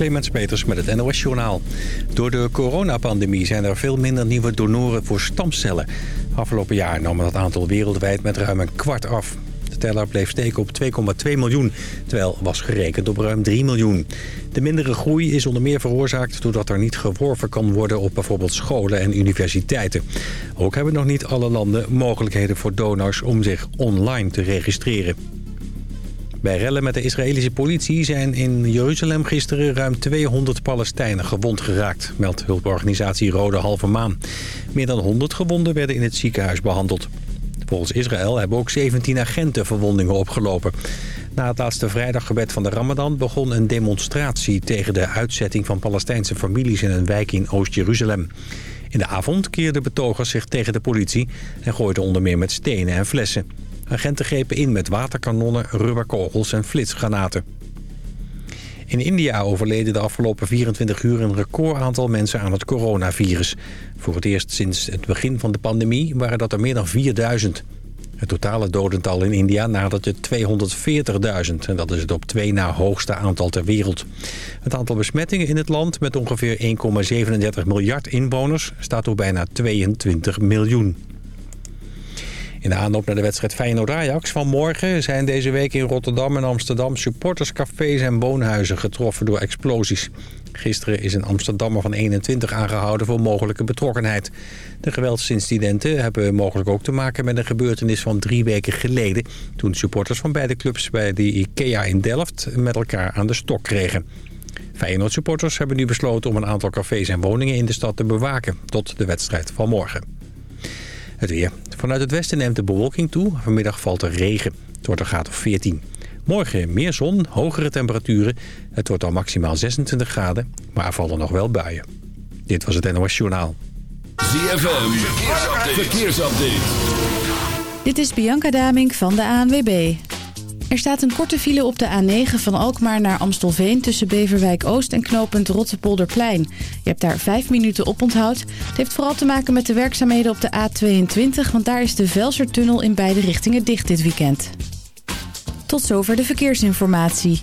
Clemens Peters met het NOS Journaal. Door de coronapandemie zijn er veel minder nieuwe donoren voor stamcellen. Afgelopen jaar nam dat aantal wereldwijd met ruim een kwart af. De teller bleef steken op 2,2 miljoen, terwijl was gerekend op ruim 3 miljoen. De mindere groei is onder meer veroorzaakt doordat er niet geworven kan worden op bijvoorbeeld scholen en universiteiten. Ook hebben nog niet alle landen mogelijkheden voor donors om zich online te registreren. Bij rellen met de Israëlische politie zijn in Jeruzalem gisteren ruim 200 Palestijnen gewond geraakt, meldt hulporganisatie Rode Halve Maan. Meer dan 100 gewonden werden in het ziekenhuis behandeld. Volgens Israël hebben ook 17 agenten verwondingen opgelopen. Na het laatste vrijdaggebed van de Ramadan begon een demonstratie tegen de uitzetting van Palestijnse families in een wijk in Oost-Jeruzalem. In de avond keerden betogers zich tegen de politie en gooiden onder meer met stenen en flessen. Agenten grepen in met waterkanonnen, rubberkogels en flitsgranaten. In India overleden de afgelopen 24 uur een record aantal mensen aan het coronavirus. Voor het eerst sinds het begin van de pandemie waren dat er meer dan 4000. Het totale dodental in India nadert 240.000 en dat is het op twee na hoogste aantal ter wereld. Het aantal besmettingen in het land met ongeveer 1,37 miljard inwoners staat op bijna 22 miljoen. In de aanloop naar de wedstrijd Feyenoord-Ajax van morgen... zijn deze week in Rotterdam en Amsterdam supporterscafés en woonhuizen getroffen door explosies. Gisteren is een Amsterdammer van 21 aangehouden voor mogelijke betrokkenheid. De geweldsincidenten hebben mogelijk ook te maken met een gebeurtenis van drie weken geleden... toen supporters van beide clubs bij de IKEA in Delft met elkaar aan de stok kregen. Feyenoord-supporters hebben nu besloten om een aantal cafés en woningen in de stad te bewaken... tot de wedstrijd van morgen. Het weer. Vanuit het westen neemt de bewolking toe. Vanmiddag valt er regen. Het wordt een graad of 14. Morgen meer zon, hogere temperaturen. Het wordt al maximaal 26 graden, maar er vallen nog wel buien. Dit was het NOS Journaal. ZFM, verkeersupdate. verkeersupdate. Dit is Bianca Damink van de ANWB. Er staat een korte file op de A9 van Alkmaar naar Amstelveen... tussen Beverwijk Oost en knooppunt Rottepolderplein. Je hebt daar vijf minuten op onthoud. Het heeft vooral te maken met de werkzaamheden op de A22... want daar is de Velsertunnel in beide richtingen dicht dit weekend. Tot zover de verkeersinformatie.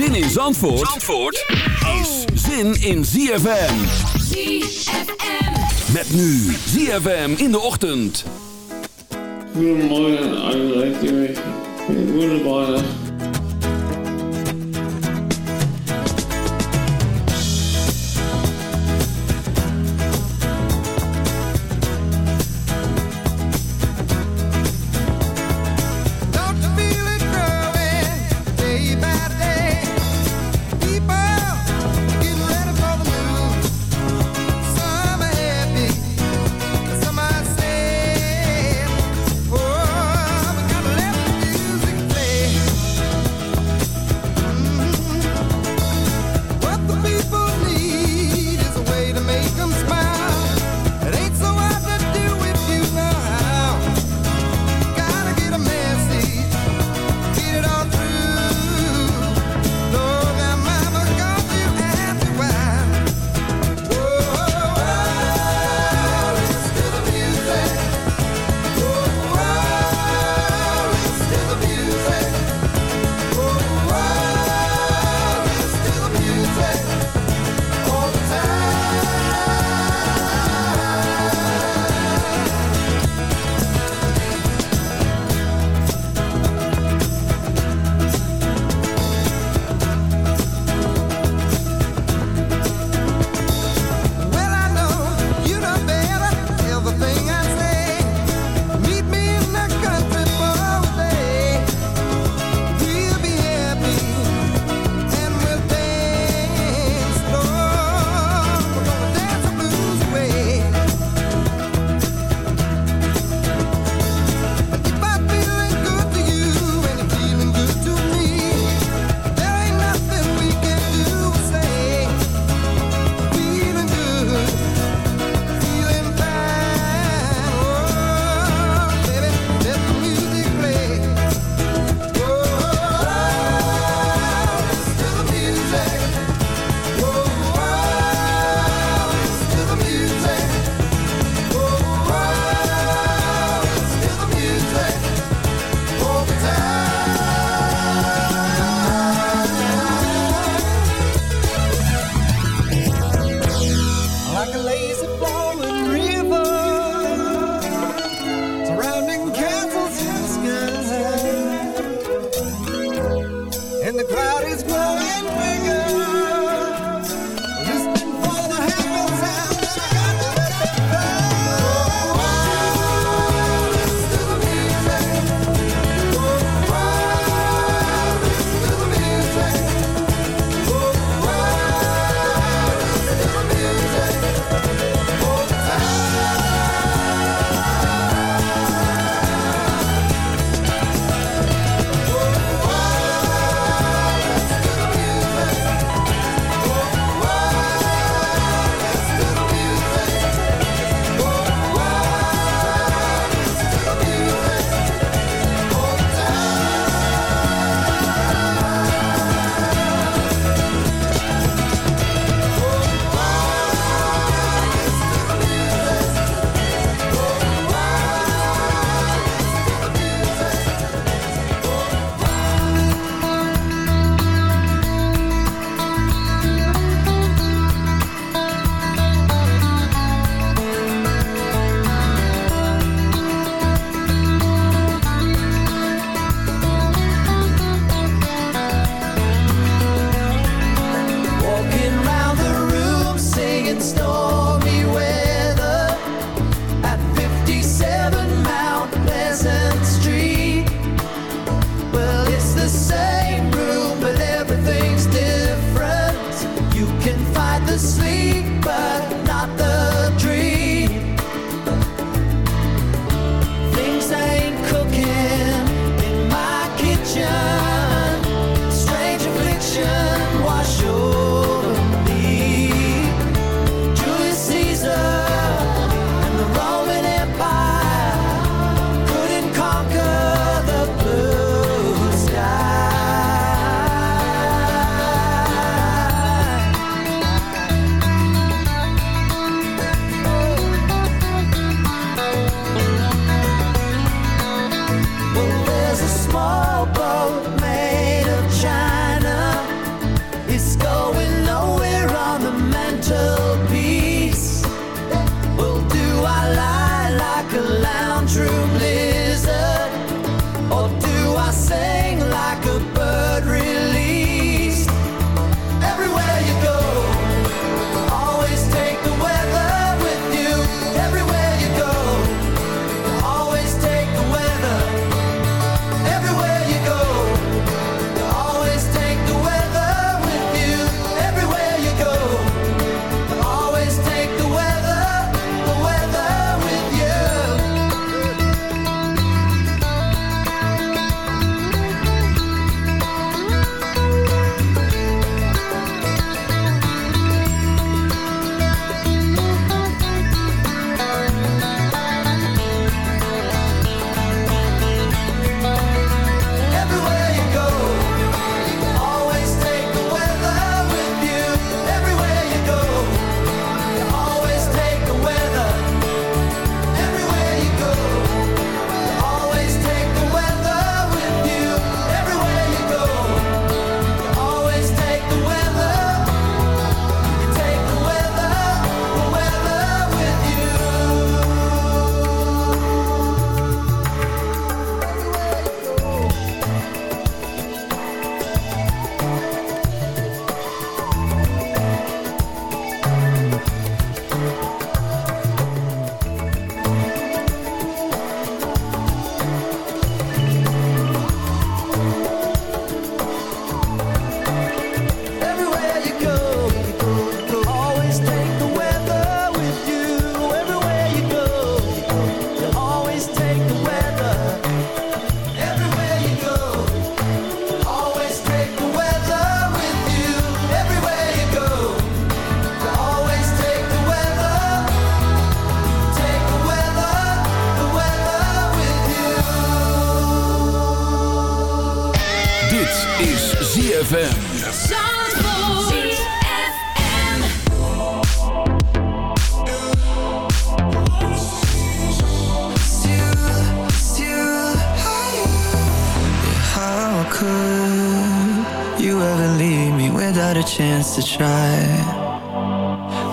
Zin in Zandvoort, Zandvoort is zin in ZFM. ZFM. Met nu ZFM in de ochtend. Goedemorgen, Arjen Goedemorgen. like a lazy to try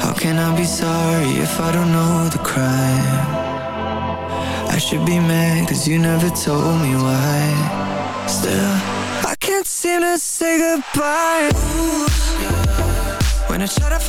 How can I be sorry if I don't know the crime? I should be mad cause you never told me why Still, I can't seem to say goodbye Ooh. When I try to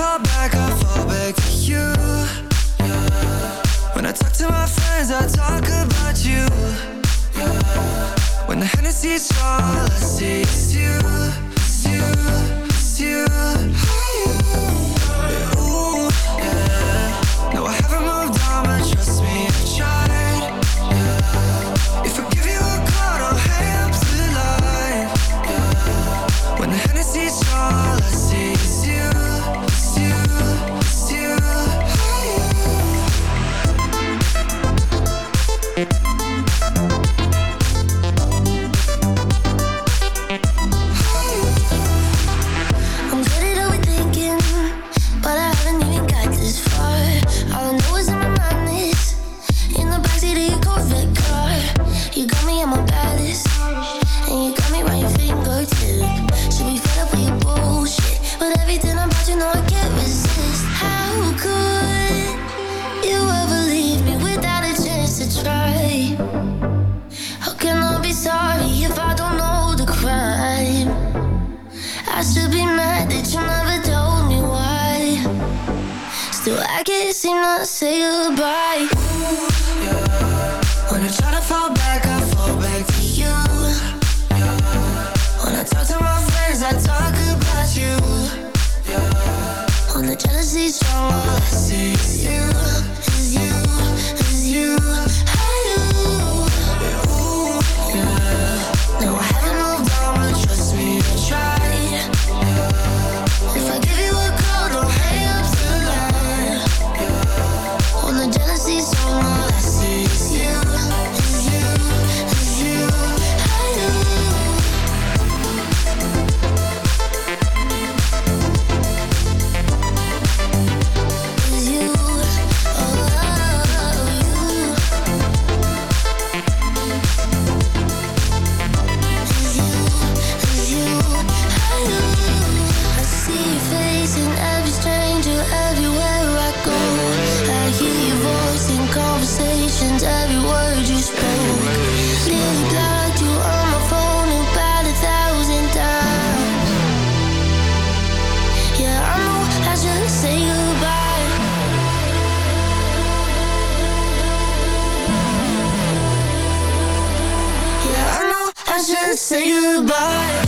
say goodbye.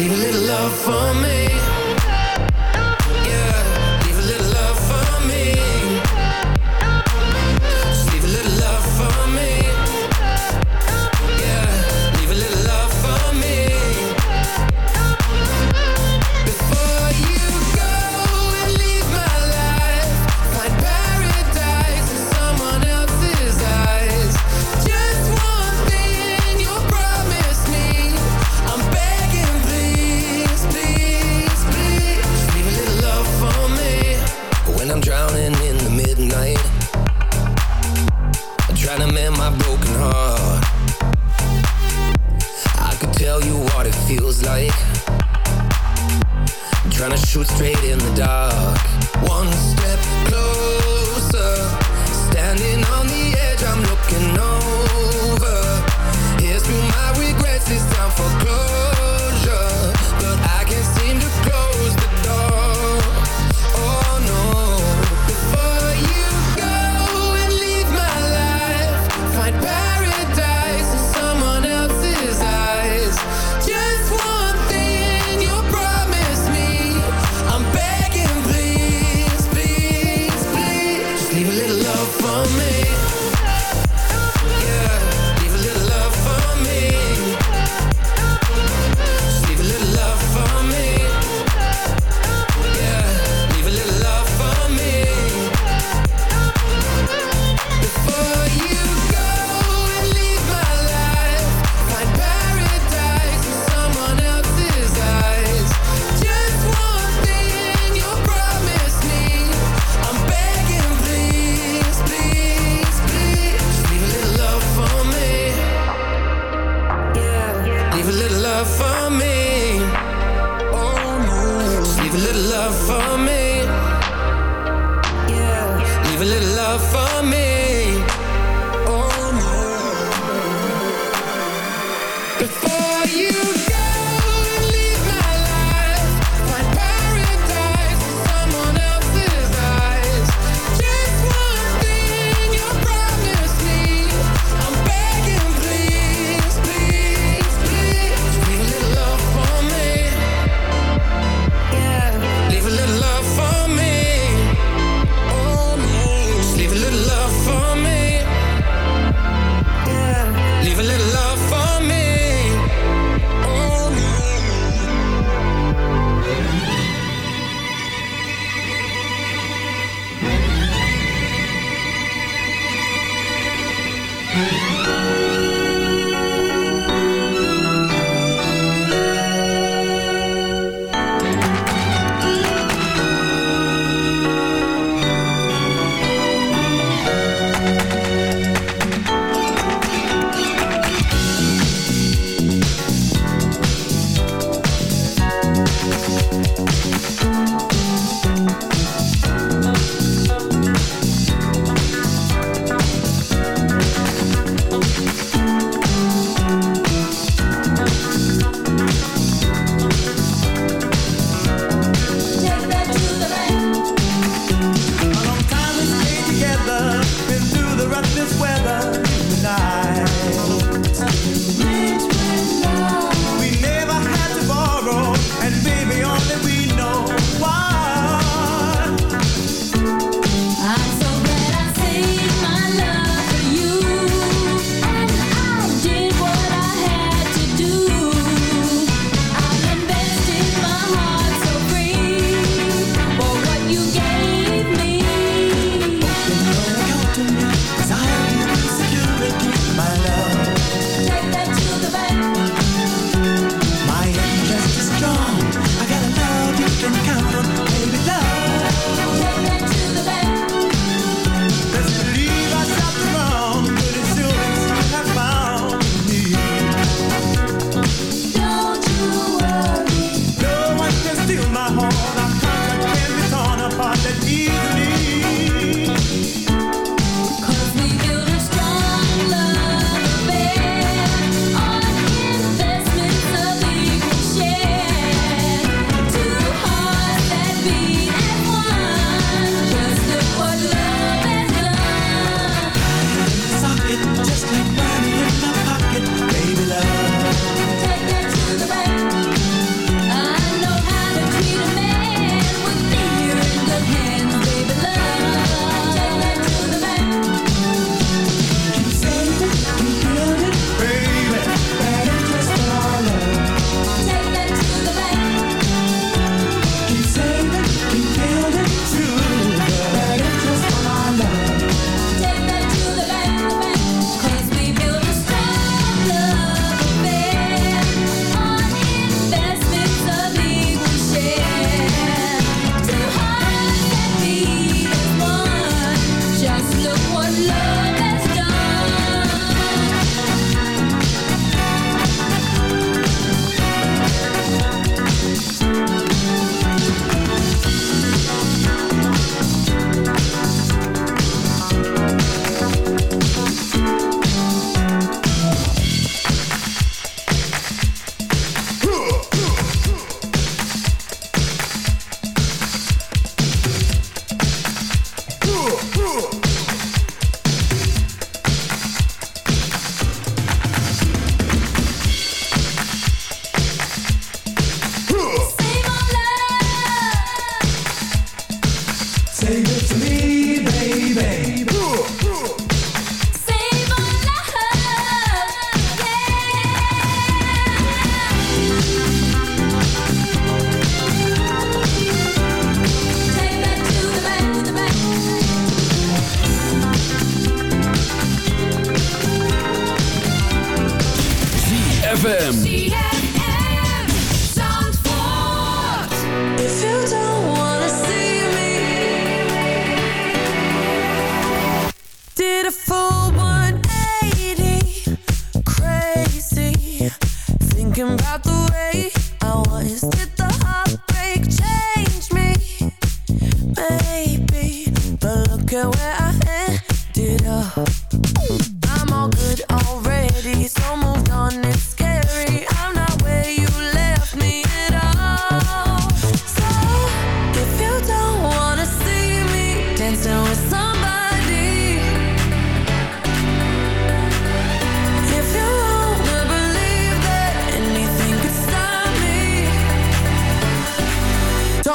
Leave a little love for me.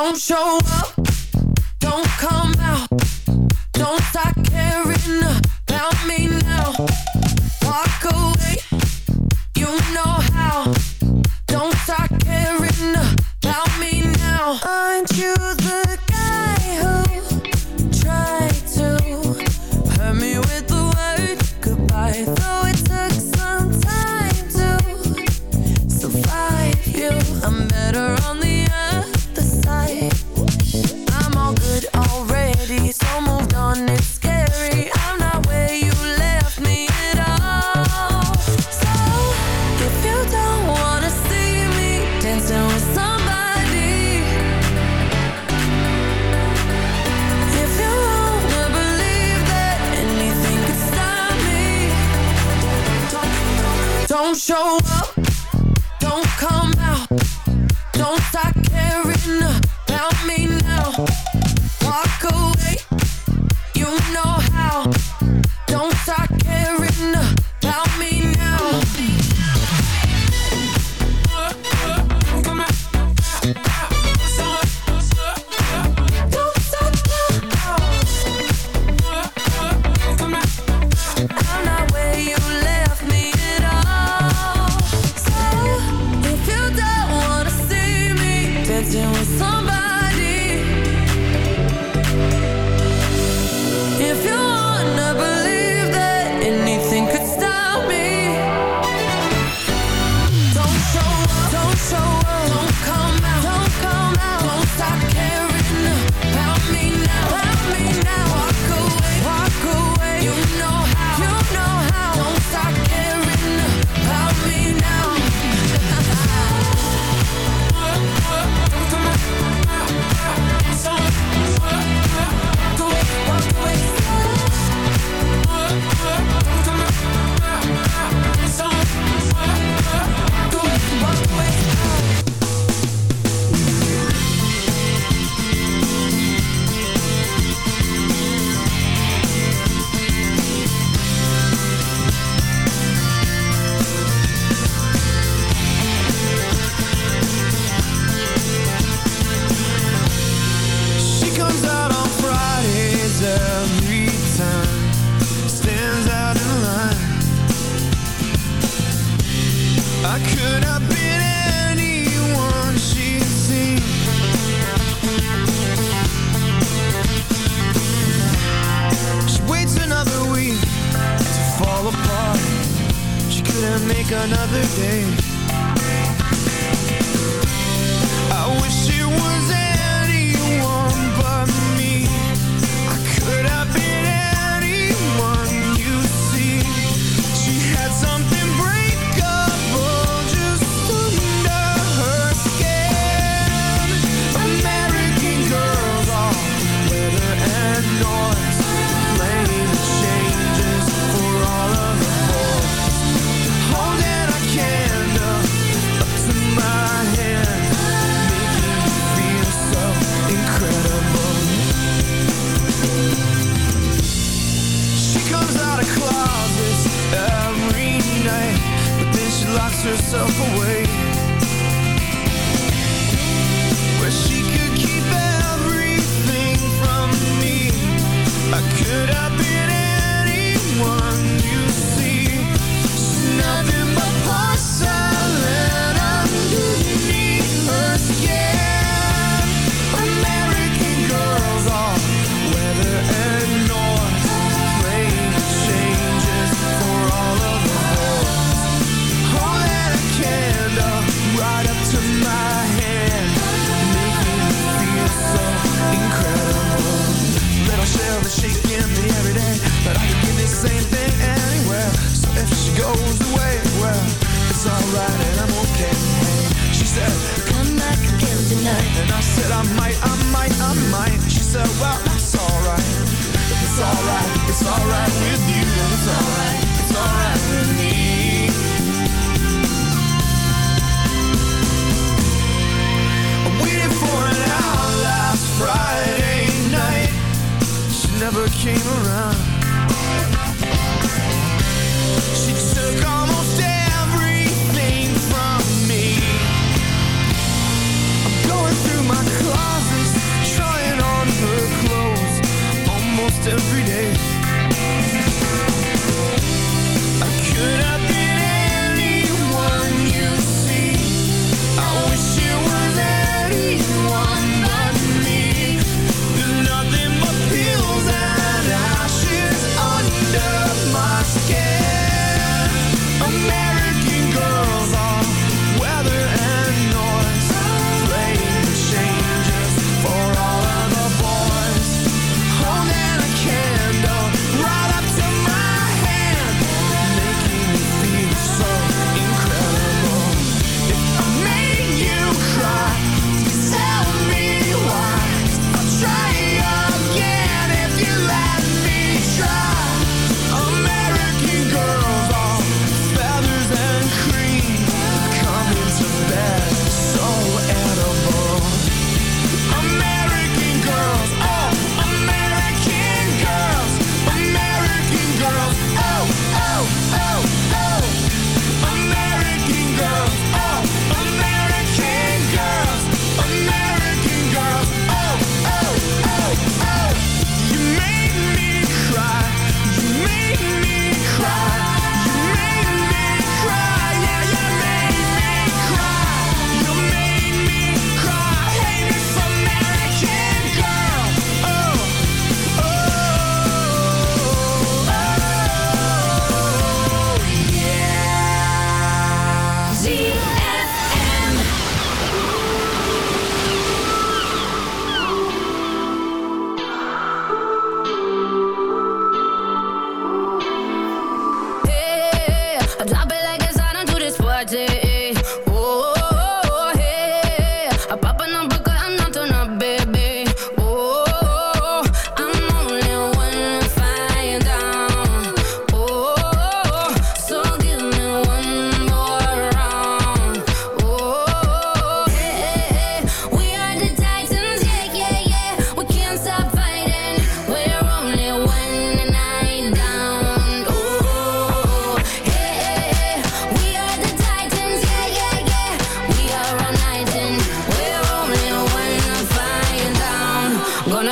Don't show up,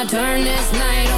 turn this night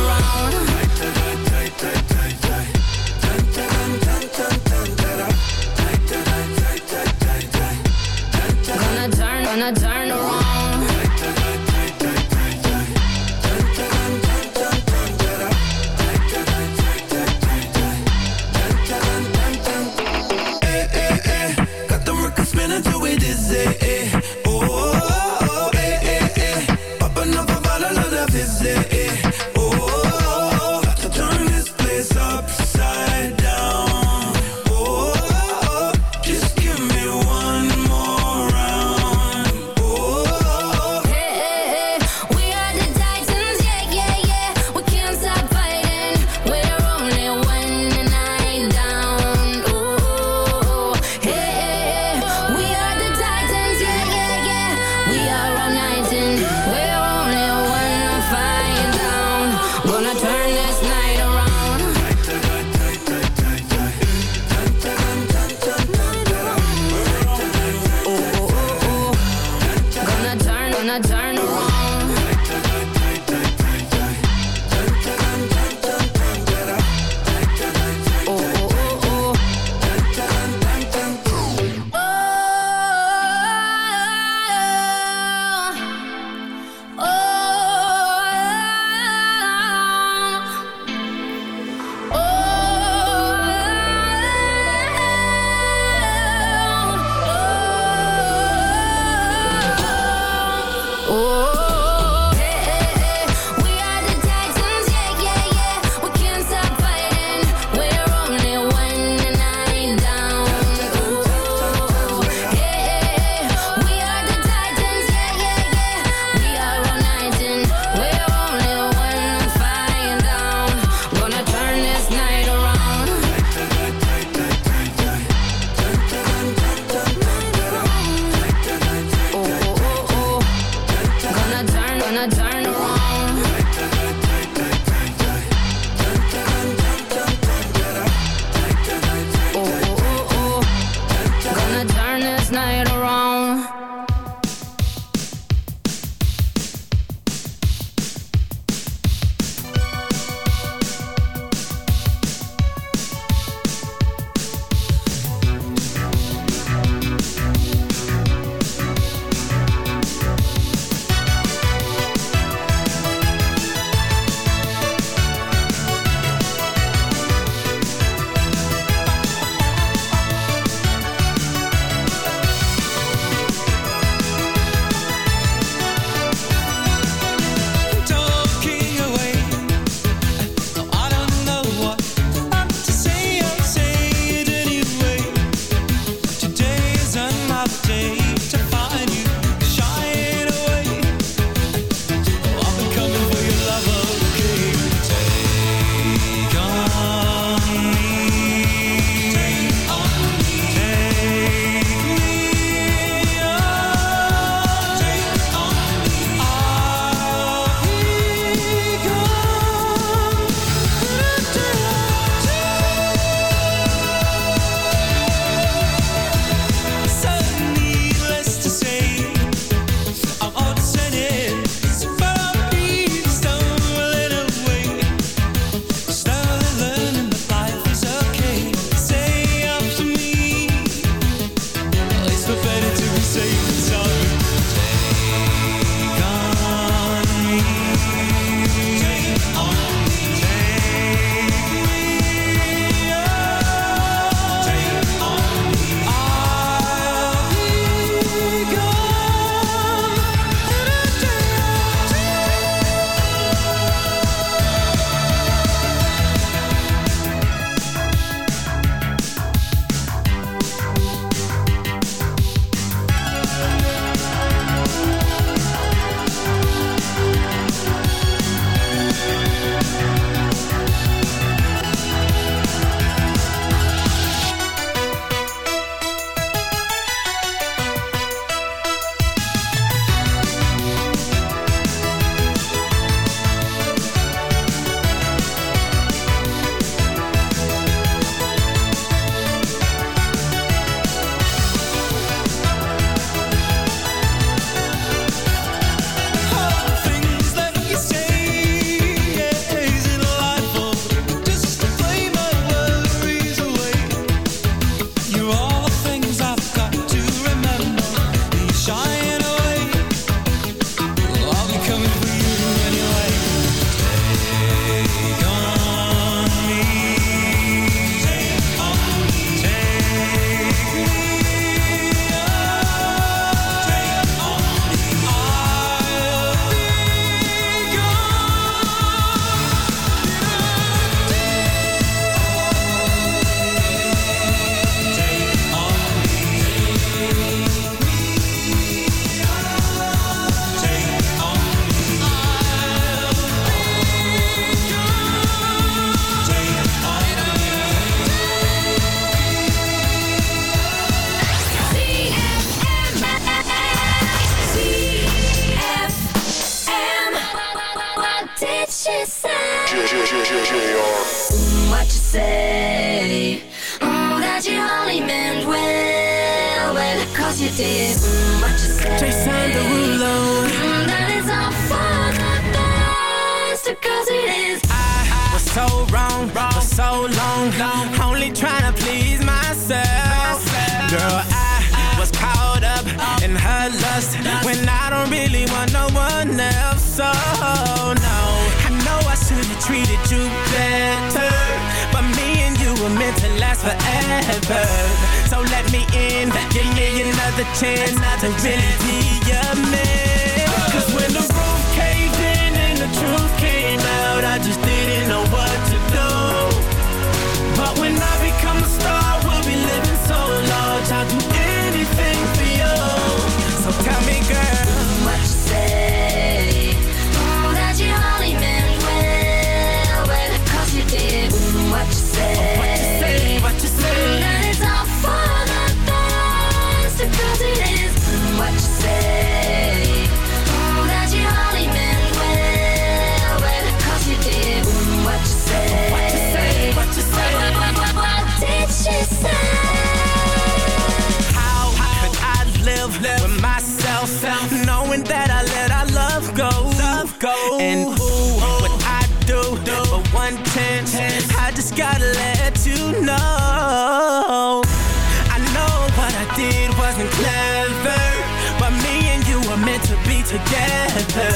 together.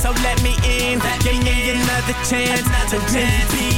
So let me in, let give me, in. another chance another to chance. be